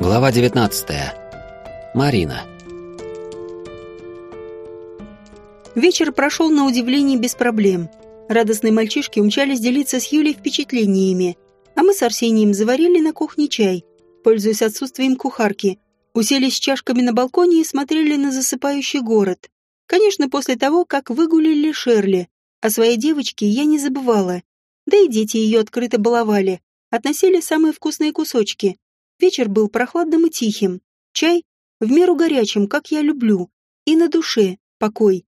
Глава 19. Марина. Вечер прошел на удивление без проблем. Радостные мальчишки умчались делиться с Юлей впечатлениями, а мы с Арсением заварили на кухне чай, пользуясь отсутствием кухарки, уселись с чашками на балконе и смотрели на засыпающий город. Конечно, после того, как выгулили Шерли, о своей девочке я не забывала. Да и дети ее открыто баловали, относили самые вкусные кусочки. Вечер был прохладным и тихим. Чай в меру горячим, как я люблю. И на душе покой.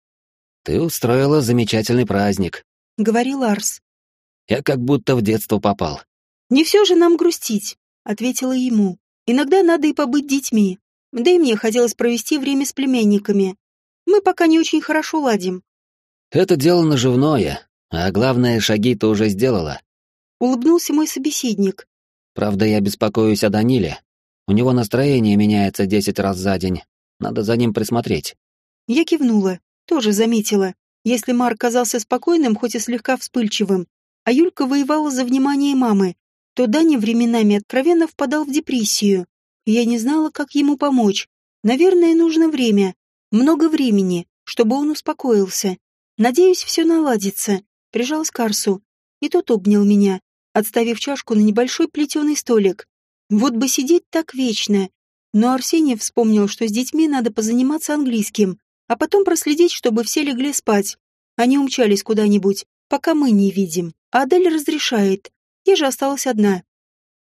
«Ты устроила замечательный праздник», — говорил Арс. «Я как будто в детство попал». «Не все же нам грустить», — ответила ему. «Иногда надо и побыть детьми. Да и мне хотелось провести время с племянниками. Мы пока не очень хорошо ладим». «Это дело наживное, а главное, шаги ты уже сделала. Улыбнулся мой собеседник. Правда, я беспокоюсь о Даниле. У него настроение меняется десять раз за день. Надо за ним присмотреть. Я кивнула, тоже заметила. Если Марк казался спокойным, хоть и слегка вспыльчивым, а Юлька воевала за внимание мамы, то Даня временами откровенно впадал в депрессию. Я не знала, как ему помочь. Наверное, нужно время. Много времени, чтобы он успокоился. Надеюсь, все наладится. Прижалась к Арсу, и тот обнял меня, отставив чашку на небольшой плетеный столик. Вот бы сидеть так вечно. Но Арсений вспомнил, что с детьми надо позаниматься английским, а потом проследить, чтобы все легли спать. Они умчались куда-нибудь, пока мы не видим. А Адель разрешает. Я же осталась одна.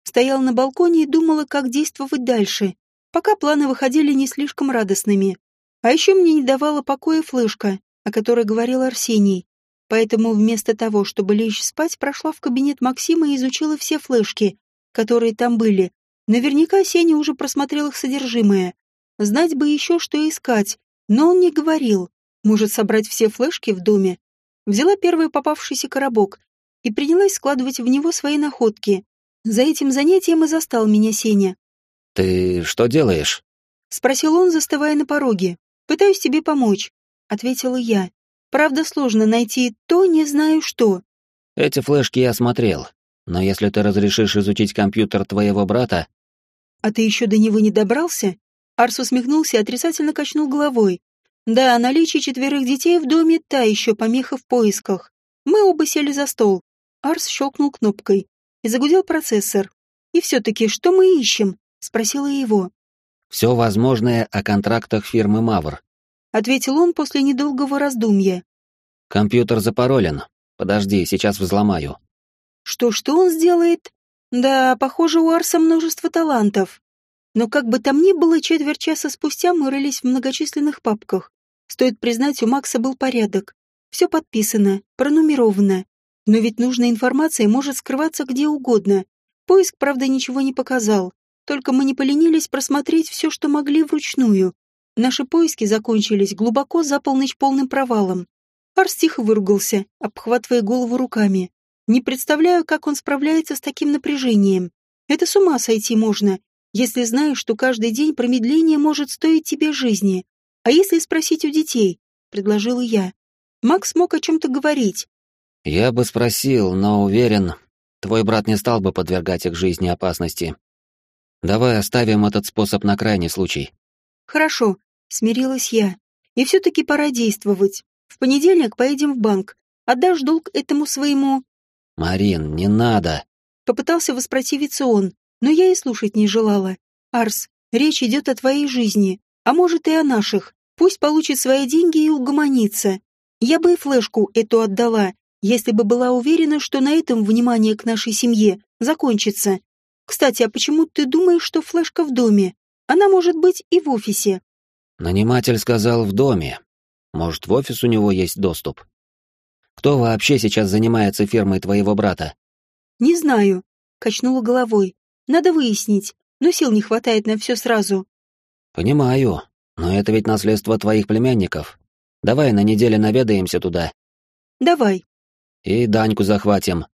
Стояла на балконе и думала, как действовать дальше, пока планы выходили не слишком радостными. А еще мне не давала покоя флешка, о которой говорил Арсений. Поэтому вместо того, чтобы лечь спать, прошла в кабинет Максима и изучила все флешки, которые там были. Наверняка Сеня уже просмотрел их содержимое. Знать бы еще, что искать, но он не говорил. Может собрать все флешки в доме. Взяла первый попавшийся коробок и принялась складывать в него свои находки. За этим занятием и застал меня Сеня. «Ты что делаешь?» — спросил он, застывая на пороге. «Пытаюсь тебе помочь. — ответила я. «Правда, сложно найти то, не знаю что». «Эти флешки я смотрел, но если ты разрешишь изучить компьютер твоего брата...» «А ты еще до него не добрался?» Арс усмехнулся и отрицательно качнул головой. «Да, наличие четверых детей в доме — та еще помеха в поисках. Мы оба сели за стол. Арс щелкнул кнопкой. И загудел процессор. «И все-таки, что мы ищем?» — спросила его. «Все возможное о контрактах фирмы «Мавр», ответил он после недолгого раздумья. Компьютер запаролен. Подожди, сейчас взломаю. Что что он сделает? Да, похоже, у Арса множество талантов. Но как бы там ни было, четверть часа спустя мы рылись в многочисленных папках. Стоит признать, у Макса был порядок. Все подписано, пронумеровано. Но ведь нужная информация может скрываться где угодно. Поиск, правда, ничего не показал. Только мы не поленились просмотреть все, что могли вручную. Наши поиски закончились глубоко за полночь полным провалом. Арс тихо выругался, обхватывая голову руками. Не представляю, как он справляется с таким напряжением. Это с ума сойти можно, если знаешь, что каждый день промедление может стоить тебе жизни. А если спросить у детей? Предложила я. Макс мог о чем-то говорить. Я бы спросил, но уверен, твой брат не стал бы подвергать их жизни опасности. Давай оставим этот способ на крайний случай. Хорошо, Смирилась я. И все-таки пора действовать. В понедельник поедем в банк. Отдашь долг этому своему... Марин, не надо. Попытался воспротивиться он, но я и слушать не желала. Арс, речь идет о твоей жизни, а может и о наших. Пусть получит свои деньги и угомонится. Я бы и флешку эту отдала, если бы была уверена, что на этом внимание к нашей семье закончится. Кстати, а почему ты думаешь, что флешка в доме? Она может быть и в офисе. Наниматель сказал в доме. Может, в офис у него есть доступ? Кто вообще сейчас занимается фермой твоего брата? Не знаю, качнула головой. Надо выяснить, но сил не хватает на все сразу. Понимаю, но это ведь наследство твоих племянников. Давай на неделе наведаемся туда. Давай. И Даньку захватим.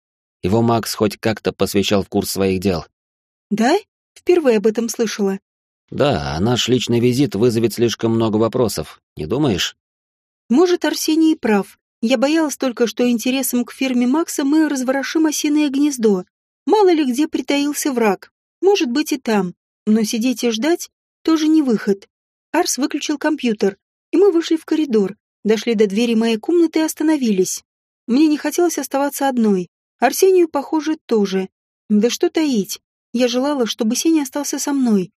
Его Макс хоть как-то посвящал в курс своих дел. Да? Впервые об этом слышала. Да, наш личный визит вызовет слишком много вопросов, не думаешь? Может, Арсений прав. Я боялась только, что интересом к фирме Макса мы разворошим осиное гнездо. Мало ли где притаился враг. Может быть и там. Но сидеть и ждать тоже не выход. Арс выключил компьютер, и мы вышли в коридор, дошли до двери моей комнаты и остановились. Мне не хотелось оставаться одной. Арсению, похоже, тоже. Да что таить. Я желала, чтобы Сеня остался со мной.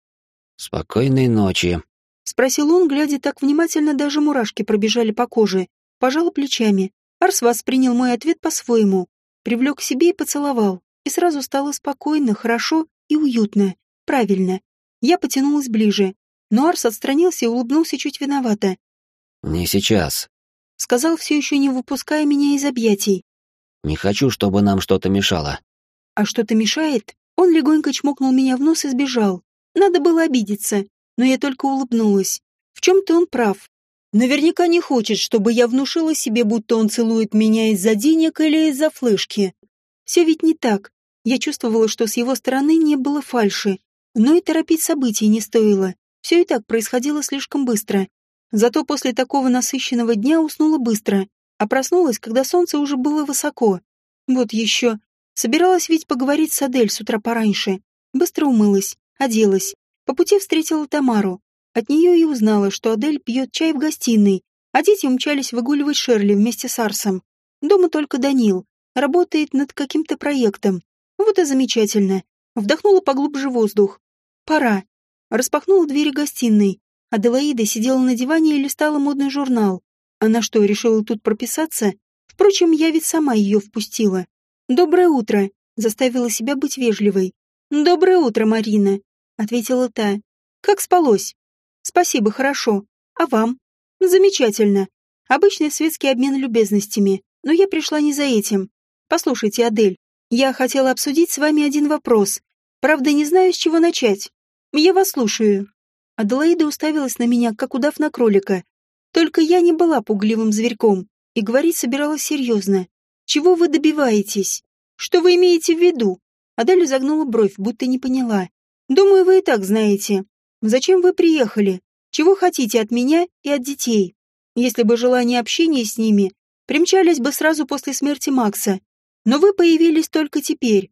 «Спокойной ночи», — спросил он, глядя так внимательно, даже мурашки пробежали по коже. Пожал плечами. Арс воспринял мой ответ по-своему. Привлек к себе и поцеловал. И сразу стало спокойно, хорошо и уютно. Правильно. Я потянулась ближе. Но Арс отстранился и улыбнулся чуть виновато. «Не сейчас», — сказал, все еще не выпуская меня из объятий. «Не хочу, чтобы нам что-то мешало». «А что-то мешает?» Он легонько чмокнул меня в нос и сбежал. Надо было обидеться, но я только улыбнулась. В чем-то он прав. Наверняка не хочет, чтобы я внушила себе, будто он целует меня из-за денег или из-за флешки. Все ведь не так. Я чувствовала, что с его стороны не было фальши. Но и торопить события не стоило. Все и так происходило слишком быстро. Зато после такого насыщенного дня уснула быстро, а проснулась, когда солнце уже было высоко. Вот еще. Собиралась ведь поговорить с Адель с утра пораньше. Быстро умылась, оделась. По пути встретила Тамару. От нее и узнала, что Адель пьет чай в гостиной, а дети умчались выгуливать Шерли вместе с Арсом. Дома только Данил. Работает над каким-то проектом. Вот и замечательно. Вдохнула поглубже воздух. Пора. Распахнула двери гостиной. Аделаида сидела на диване и листала модный журнал. Она что, решила тут прописаться? Впрочем, я ведь сама ее впустила. «Доброе утро», — заставила себя быть вежливой. «Доброе утро, Марина», — ответила та. «Как спалось?» «Спасибо, хорошо. А вам?» «Замечательно. Обычный светский обмен любезностями, но я пришла не за этим. Послушайте, Адель, я хотела обсудить с вами один вопрос. Правда, не знаю, с чего начать. Я вас слушаю». Аделаида уставилась на меня, как удав на кролика. Только я не была пугливым зверьком и говорить собиралась серьезно. «Чего вы добиваетесь? Что вы имеете в виду?» Адель загнула бровь, будто не поняла. «Думаю, вы и так знаете. Зачем вы приехали? Чего хотите от меня и от детей? Если бы желание общения с ними, примчались бы сразу после смерти Макса. Но вы появились только теперь.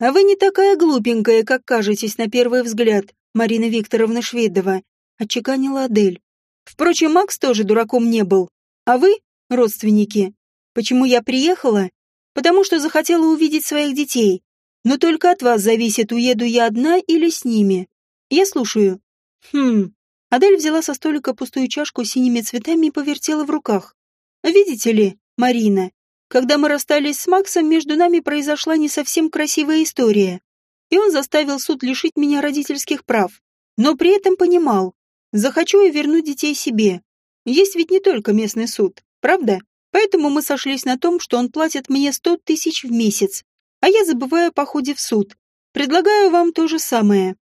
А вы не такая глупенькая, как кажетесь на первый взгляд. Марина Викторовна Шведова, отчеканила Адель. Впрочем, Макс тоже дураком не был. А вы, родственники, почему я приехала? Потому что захотела увидеть своих детей. Но только от вас зависит, уеду я одна или с ними. Я слушаю. Хм. Адель взяла со столика пустую чашку с синими цветами и повертела в руках. Видите ли, Марина, когда мы расстались с Максом, между нами произошла не совсем красивая история и он заставил суд лишить меня родительских прав. Но при этом понимал, захочу я вернуть детей себе. Есть ведь не только местный суд, правда? Поэтому мы сошлись на том, что он платит мне сто тысяч в месяц, а я забываю о походе в суд. Предлагаю вам то же самое.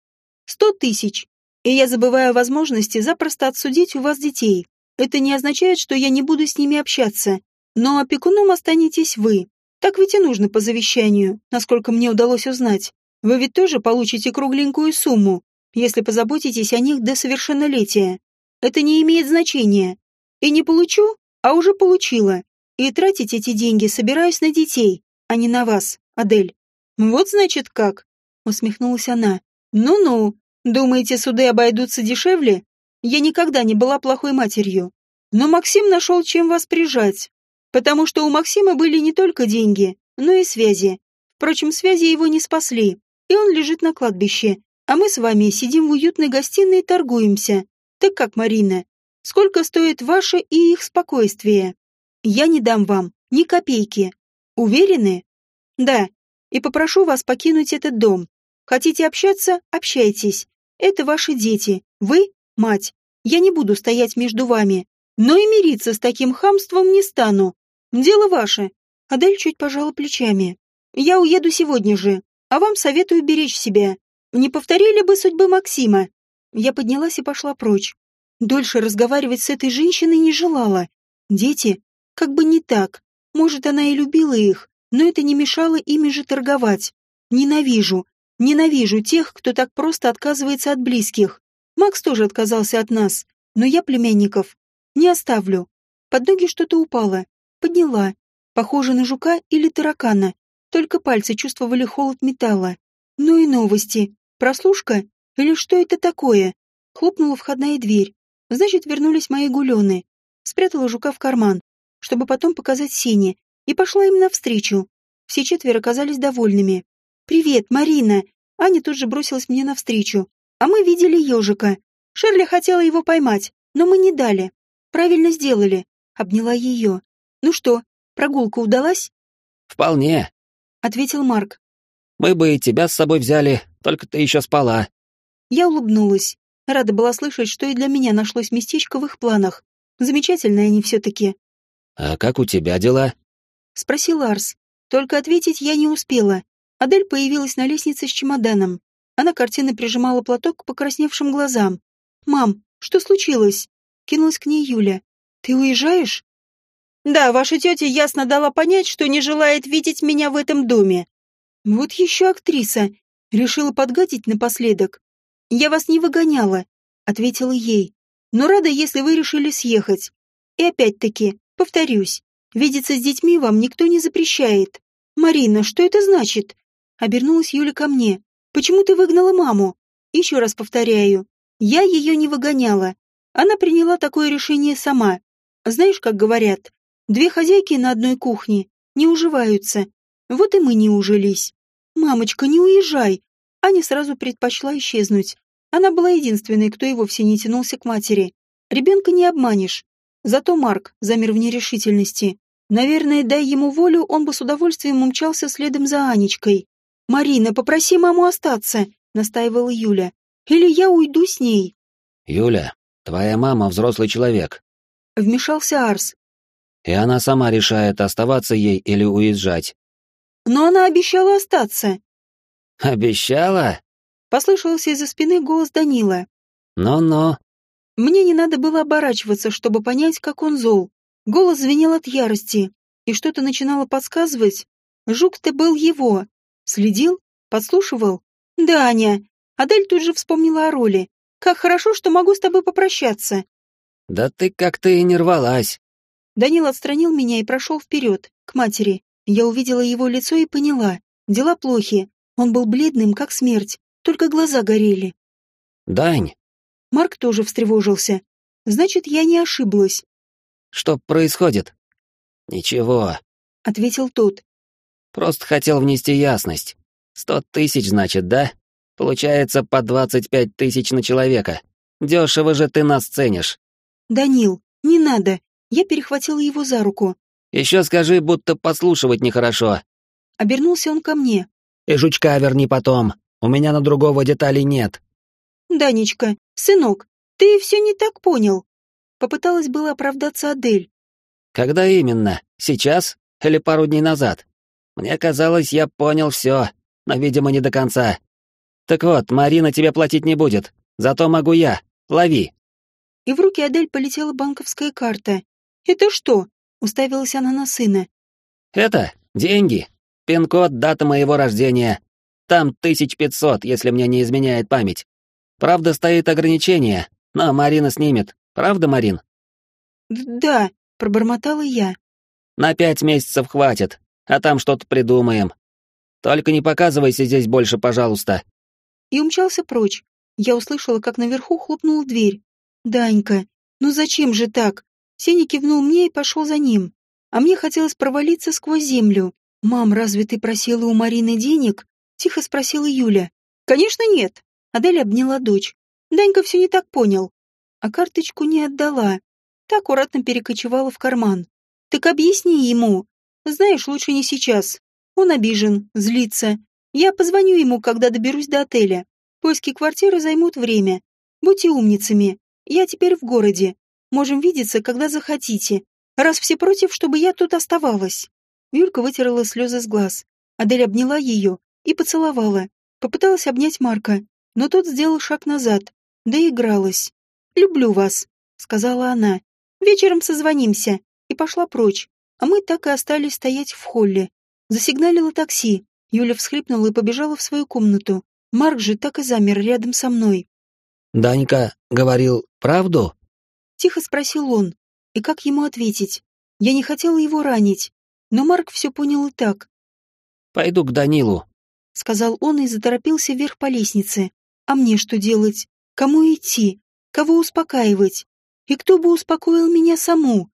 Сто тысяч. И я забываю о возможности запросто отсудить у вас детей. Это не означает, что я не буду с ними общаться. Но опекуном останетесь вы. Так ведь и нужно по завещанию, насколько мне удалось узнать. Вы ведь тоже получите кругленькую сумму, если позаботитесь о них до совершеннолетия. Это не имеет значения. И не получу, а уже получила. И тратить эти деньги собираюсь на детей, а не на вас, Адель. Вот значит как, усмехнулась она. Ну-ну, думаете, суды обойдутся дешевле? Я никогда не была плохой матерью. Но Максим нашел, чем вас прижать. Потому что у Максима были не только деньги, но и связи. Впрочем, связи его не спасли и он лежит на кладбище, а мы с вами сидим в уютной гостиной и торгуемся. Так как, Марина, сколько стоит ваше и их спокойствие? Я не дам вам ни копейки. Уверены? Да. И попрошу вас покинуть этот дом. Хотите общаться? Общайтесь. Это ваши дети. Вы — мать. Я не буду стоять между вами. Но и мириться с таким хамством не стану. Дело ваше. Адель чуть пожала плечами. Я уеду сегодня же. А вам советую беречь себя. Не повторили бы судьбы Максима. Я поднялась и пошла прочь. Дольше разговаривать с этой женщиной не желала. Дети? Как бы не так. Может, она и любила их, но это не мешало ими же торговать. Ненавижу. Ненавижу тех, кто так просто отказывается от близких. Макс тоже отказался от нас, но я племянников не оставлю. Под ноги что-то упало. Подняла. Похоже на жука или таракана. Только пальцы чувствовали холод металла. Ну и новости. Прослушка? Или что это такое? Хлопнула входная дверь. Значит, вернулись мои гулены. Спрятала жука в карман, чтобы потом показать Сене, и пошла им навстречу. Все четверо оказались довольными. «Привет, Марина!» Аня тут же бросилась мне навстречу. А мы видели ежика. Шерли хотела его поймать, но мы не дали. Правильно сделали. Обняла ее. Ну что, прогулка удалась? Вполне, ответил Марк. Мы бы и тебя с собой взяли, только ты еще спала. Я улыбнулась. Рада была слышать, что и для меня нашлось местечко в их планах. Замечательные они все-таки. «А как у тебя дела?» — спросил Арс. Только ответить я не успела. Адель появилась на лестнице с чемоданом. Она картинно прижимала платок к покрасневшим глазам. «Мам, что случилось?» — кинулась к ней Юля. «Ты уезжаешь?» «Да, ваша тетя ясно дала понять, что не желает видеть меня в этом доме». «Вот еще актриса. Решила подгадить напоследок. Я вас не выгоняла», — ответила ей. «Но рада, если вы решили съехать. И опять-таки, повторюсь, видеться с детьми вам никто не запрещает. Марина, что это значит?» Обернулась Юля ко мне. «Почему ты выгнала маму?» «Еще раз повторяю, я ее не выгоняла. Она приняла такое решение сама. Знаешь, как говорят, две хозяйки на одной кухне не уживаются. Вот и мы не ужились. Мамочка, не уезжай. Аня сразу предпочла исчезнуть. Она была единственной, кто и вовсе не тянулся к матери. Ребенка не обманешь. Зато Марк замер в нерешительности. Наверное, дай ему волю, он бы с удовольствием умчался следом за Анечкой. «Марина, попроси маму остаться», — настаивала Юля. «Или я уйду с ней». «Юля, твоя мама взрослый человек». Вмешался Арс. И она сама решает, оставаться ей или уезжать. «Но она обещала остаться». «Обещала?» Послышался из-за спины голос Данила. «Но-но». Мне не надо было оборачиваться, чтобы понять, как он зол. Голос звенел от ярости, и что-то начинало подсказывать. Жук-то был его, Следил? Подслушивал? Да, Аня. Адель тут же вспомнила о роли. Как хорошо, что могу с тобой попрощаться. Да ты как-то и не рвалась. Данил отстранил меня и прошел вперед, к матери. Я увидела его лицо и поняла. Дела плохи. Он был бледным, как смерть. Только глаза горели. Дань. Марк тоже встревожился. Значит, я не ошиблась. Что происходит? Ничего, ответил тот. Просто хотел внести ясность. Сто тысяч, значит, да? Получается по двадцать пять тысяч на человека. Дешево же ты нас ценишь. Данил, не надо. Я перехватила его за руку. Еще скажи, будто подслушивать нехорошо. Обернулся он ко мне. И жучка верни потом. У меня на другого деталей нет. Данечка, сынок, ты все не так понял. Попыталась было оправдаться Адель. Когда именно? Сейчас или пару дней назад? Мне казалось, я понял все, но, видимо, не до конца. Так вот, Марина тебе платить не будет, зато могу я. Лови. И в руки Адель полетела банковская карта. «Это что?» — уставилась она на сына. «Это деньги. Пин-код, дата моего рождения. Там тысяч пятьсот, если мне не изменяет память. Правда, стоит ограничение, но Марина снимет. Правда, Марин?» «Да», — пробормотала я. «На пять месяцев хватит а там что-то придумаем. Только не показывайся здесь больше, пожалуйста». И умчался прочь. Я услышала, как наверху хлопнула дверь. «Данька, ну зачем же так?» Сеня кивнул мне и пошел за ним. А мне хотелось провалиться сквозь землю. «Мам, разве ты просила у Марины денег?» Тихо спросила Юля. «Конечно нет». Адель обняла дочь. Данька все не так понял. А карточку не отдала. Так аккуратно перекочевала в карман. «Так объясни ему, знаешь, лучше не сейчас. Он обижен, злится. Я позвоню ему, когда доберусь до отеля. Поиски квартиры займут время. Будьте умницами. Я теперь в городе. Можем видеться, когда захотите. Раз все против, чтобы я тут оставалась. Юлька вытерла слезы с глаз. Адель обняла ее и поцеловала. Попыталась обнять Марка, но тот сделал шаг назад. Да игралась. «Люблю вас», — сказала она. «Вечером созвонимся». И пошла прочь, а мы так и остались стоять в холле. Засигналило такси. Юля всхлипнула и побежала в свою комнату. Марк же так и замер рядом со мной. «Данька говорил правду?» Тихо спросил он. И как ему ответить? Я не хотела его ранить, но Марк все понял и так. «Пойду к Данилу», — сказал он и заторопился вверх по лестнице. А мне что делать? Кому идти? Кого успокаивать? И кто бы успокоил меня саму?